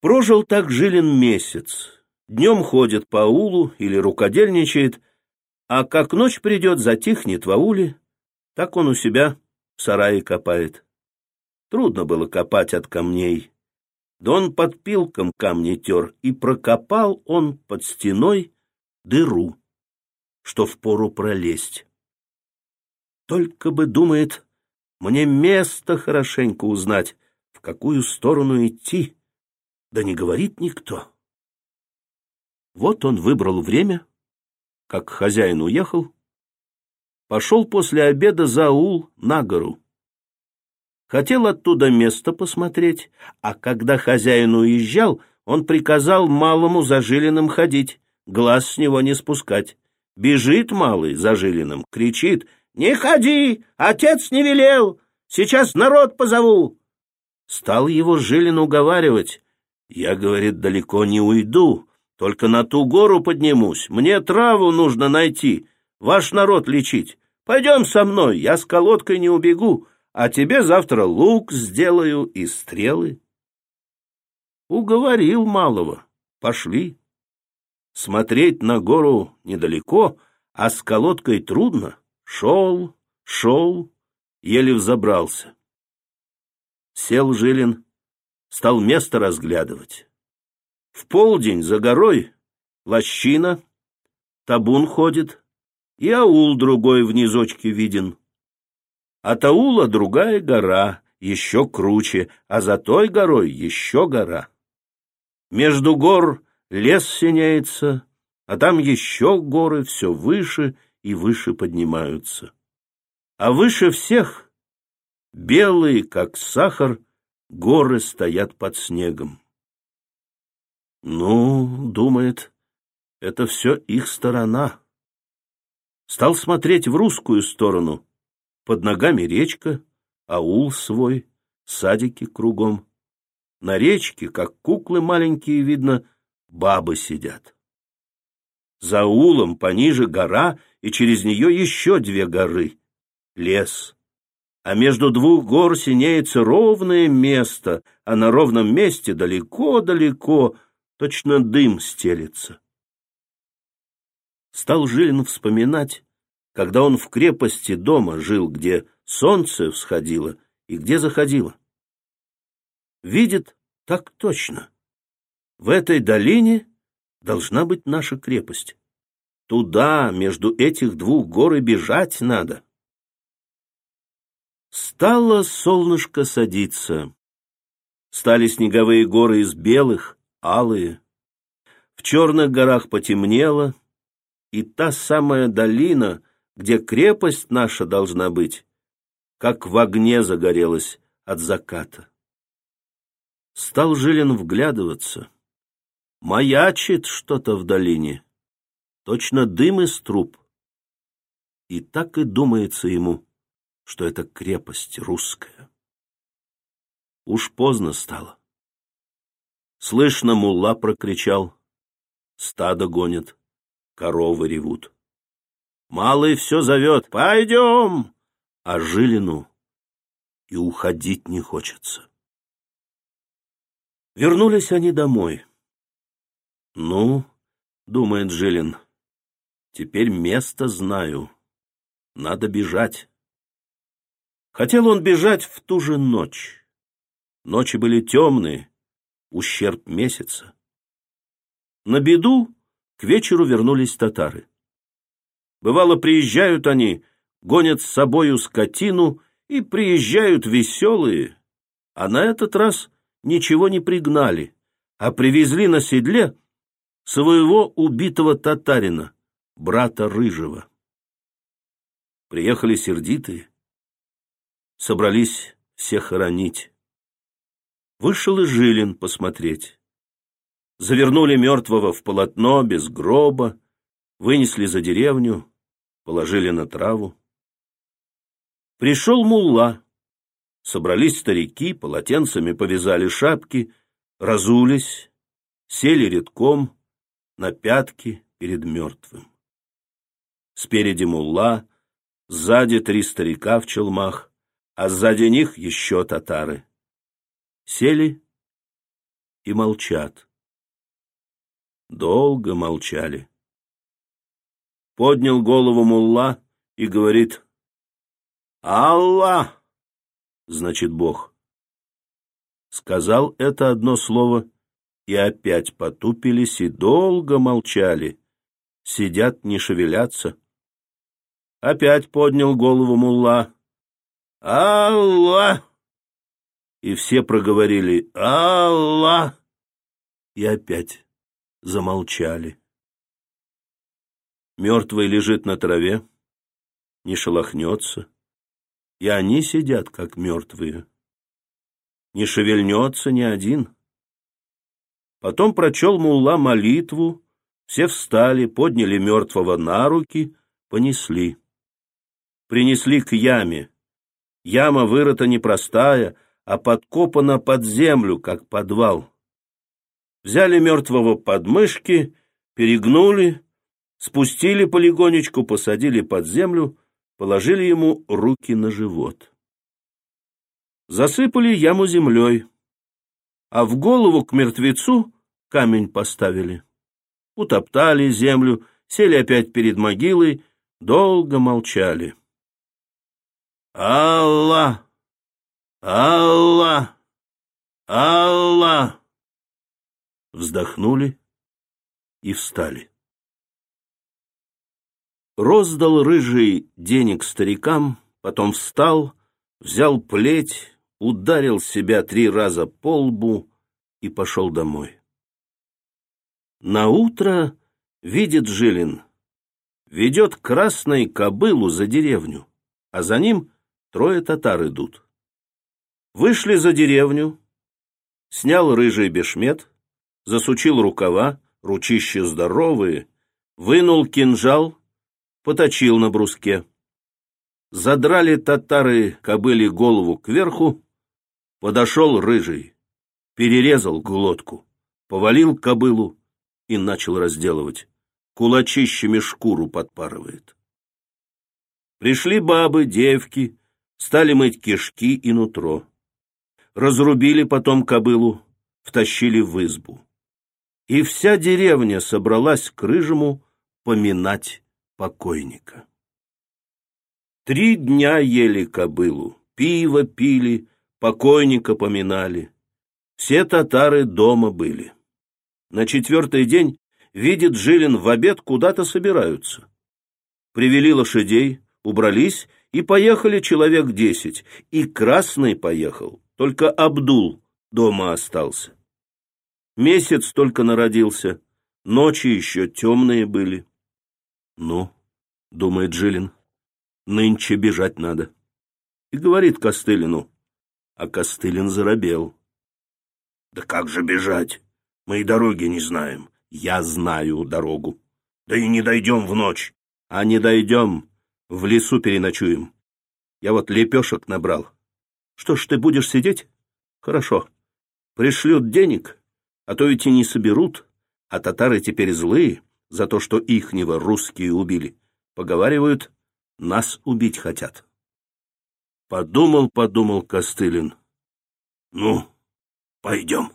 Прожил так Жилин месяц. Днем ходит по аулу или рукодельничает, а как ночь придет, затихнет в ауле, так он у себя в сарае копает. Трудно было копать от камней. Да он под пилком камни тер, и прокопал он под стеной дыру, что впору пролезть. Только бы, думает, мне место хорошенько узнать, в какую сторону идти, да не говорит никто. Вот он выбрал время, как хозяин уехал, пошел после обеда за аул на гору. Хотел оттуда место посмотреть, а когда хозяин уезжал, он приказал малому за Жилиным ходить, глаз с него не спускать. Бежит малый за Жилиным, кричит «Не ходи! Отец не велел! Сейчас народ позову!» Стал его Жилин уговаривать. «Я, — говорит, — далеко не уйду, только на ту гору поднимусь. Мне траву нужно найти, ваш народ лечить. Пойдем со мной, я с колодкой не убегу, а тебе завтра лук сделаю и стрелы. Уговорил малого. Пошли. Смотреть на гору недалеко, а с колодкой трудно. Шел, шел, еле взобрался. Сел Жилин, стал место разглядывать. В полдень за горой лощина, табун ходит, и аул другой в низочке виден. От аула другая гора, еще круче, а за той горой еще гора. Между гор лес синяется, а там еще горы все выше и выше поднимаются. А выше всех белые, как сахар, горы стоят под снегом. Ну, думает, это все их сторона. Стал смотреть в русскую сторону — под ногами речка, аул свой, садики кругом. На речке, как куклы маленькие, видно, бабы сидят. За аулом пониже гора, и через нее еще две горы. Лес. А между двух гор синеется ровное место, а на ровном месте далеко-далеко точно дым стелется. Стал Жилин вспоминать, когда он в крепости дома жил, где солнце всходило и где заходило. Видит так точно. В этой долине должна быть наша крепость. Туда, между этих двух гор и бежать надо. Стало солнышко садиться. Стали снеговые горы из белых, алые. В черных горах потемнело, и та самая долина — где крепость наша должна быть, как в огне загорелась от заката. Стал Жилин вглядываться. Маячит что-то в долине, точно дым из труб. И так и думается ему, что это крепость русская. Уж поздно стало. Слышно, мулла прокричал. Стадо гонит, коровы ревут. Малый все зовет «Пойдем!» А Жилину и уходить не хочется. Вернулись они домой. «Ну, — думает Жилин, — теперь место знаю. Надо бежать». Хотел он бежать в ту же ночь. Ночи были темные, ущерб месяца. На беду к вечеру вернулись татары. Бывало, приезжают они, гонят с собою скотину и приезжают веселые, а на этот раз ничего не пригнали, а привезли на седле своего убитого татарина, брата Рыжего. Приехали сердитые, собрались все хоронить. Вышел и Жилин посмотреть. Завернули мертвого в полотно без гроба, вынесли за деревню, положили на траву. Пришел мулла. Собрались старики, полотенцами повязали шапки, разулись, сели редком на пятки перед мертвым. Спереди мулла, сзади три старика в челмах, а сзади них еще татары. Сели и молчат. Долго молчали. Поднял голову мулла и говорит «Аллах!» значит Бог. Сказал это одно слово, и опять потупились и долго молчали. Сидят, не шевелятся. Опять поднял голову мулла. «Аллах!» И все проговорили «Аллах!» И опять замолчали. Мертвый лежит на траве, не шелохнется, и они сидят, как мертвые. Не шевельнется ни один. Потом прочел мулла молитву, все встали, подняли мертвого на руки, понесли. Принесли к яме. Яма вырыта непростая, а подкопана под землю, как подвал. Взяли мертвого под мышки, перегнули, спустили полегонечку, посадили под землю, положили ему руки на живот. Засыпали яму землей, а в голову к мертвецу камень поставили. Утоптали землю, сели опять перед могилой, долго молчали. «Аллах! Аллах! Аллах!» Вздохнули и встали. Роздал рыжий денег старикам, потом встал, взял плеть, ударил себя три раза по лбу и пошел домой. На утро видит Жилин, ведет красной кобылу за деревню, а за ним трое татар идут. Вышли за деревню, снял рыжий бешмет, засучил рукава, ручища здоровые, вынул кинжал, поточил на бруске. Задрали татары кобыли голову кверху, подошел рыжий, перерезал глотку, повалил кобылу и начал разделывать. Кулачищами шкуру подпарывает. Пришли бабы, девки, стали мыть кишки и нутро. Разрубили потом кобылу, втащили в избу. И вся деревня собралась к рыжему поминать покойника. Три дня ели кобылу, пиво пили, покойника поминали. Все татары дома были. На четвертый день видит Жилин в обед куда-то собираются. Привели лошадей, убрались и поехали человек десять. И Красный поехал, только Абдул дома остался. Месяц только народился, ночи еще темные были. Ну, думает Жилин, нынче бежать надо. И говорит Костылину, а Костылин заробел. Да как же бежать? Мы и дороги не знаем. Я знаю дорогу. Да и не дойдем в ночь. А не дойдем, в лесу переночуем. Я вот лепешек набрал. Что ж, ты будешь сидеть? Хорошо. Пришлют денег, а то ведь и не соберут, а татары теперь злые за то, что ихнего русские убили. Поговаривают, нас убить хотят. Подумал, подумал Костылин. Ну, пойдем.